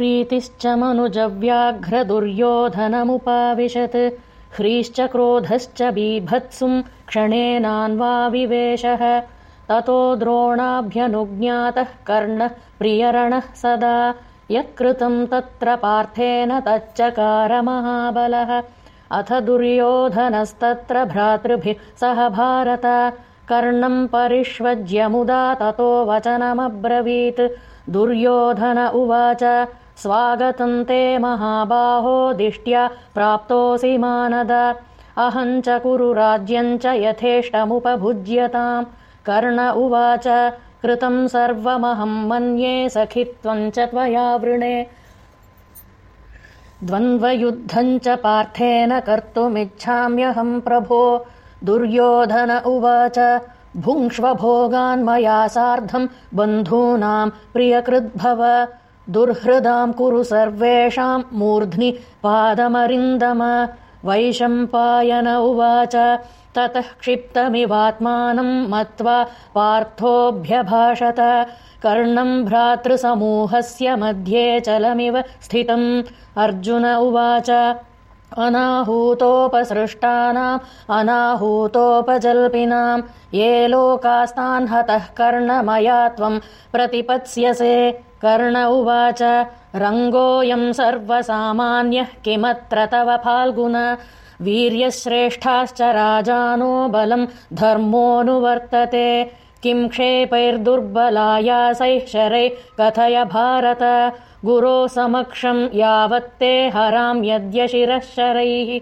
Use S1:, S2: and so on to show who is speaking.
S1: प्रीतिश्च मनुजव्याघ्रदुर्योधनमुपाविशत्। ह्रीश्च क्रोधश्च बीभत्सुम् क्षणेनान्वाविवेशः ततो द्रोणाभ्यनुज्ञातः कर्णः प्रियरणः सदा। यत्कृतम् तत्र पार्थेन तच्चकारमहाबलः। अथ दुर्योधनस्तत्र भ्रातृभिः सह भारत। कर्णम् परिष्वज्यमुदा ततो वचनमब्रवीत्। दुर्योधन उवाच स्वागतम् ते महाबाहो दिष्ट्या प्राप्तोऽसि मानद। अहम् च कुरु राज्यम् च यथेष्टमुपभुज्यताम्। कर्ण उवाच कृतम् सर्वमहम् मन्ये सखित्वम् च त्वया वृणे। द्वन्द्वयुद्धम् च पार्थेन कर्तुमिच्छाम्यहम् प्रभो। दुर्योधन उवाच भुङ्क्ष्वभोगान्मया सार्धम् बन्धूनाम् प्रियकृद्भव दुर्हृदाम् कुरु सर्वेषाम् मूर्ध्नि पादमरिन्दम। वैशम्पायन उवाच ततः क्षिप्तमिवात्मानम् मत्वा पार्थोऽभ्यभाषत। कर्णम् भ्रातृसमूहस्य मध्ये चलमिव स्थितम्। अर्जुन उवाच अनाहूतोपसृष्टानाम् अनाहूतोपजल्पिनाम्। ये लोकास्तान् हतः कर्णमया त्वम् प्रतिपत्स्यसे कर्ण उवाच रङ्गोऽयम् सर्वसामान्यः किमत्र तव फाल्गुन? वीर्यश्रेष्ठाश्च राजानो बलम् धर्मोऽनुवर्तते। किम् क्षेपैर्दुर्बलायासैः शरैः कथय भारत? गुरो समक्षम् यावत्ते हराम् यद्य शिरः शरैः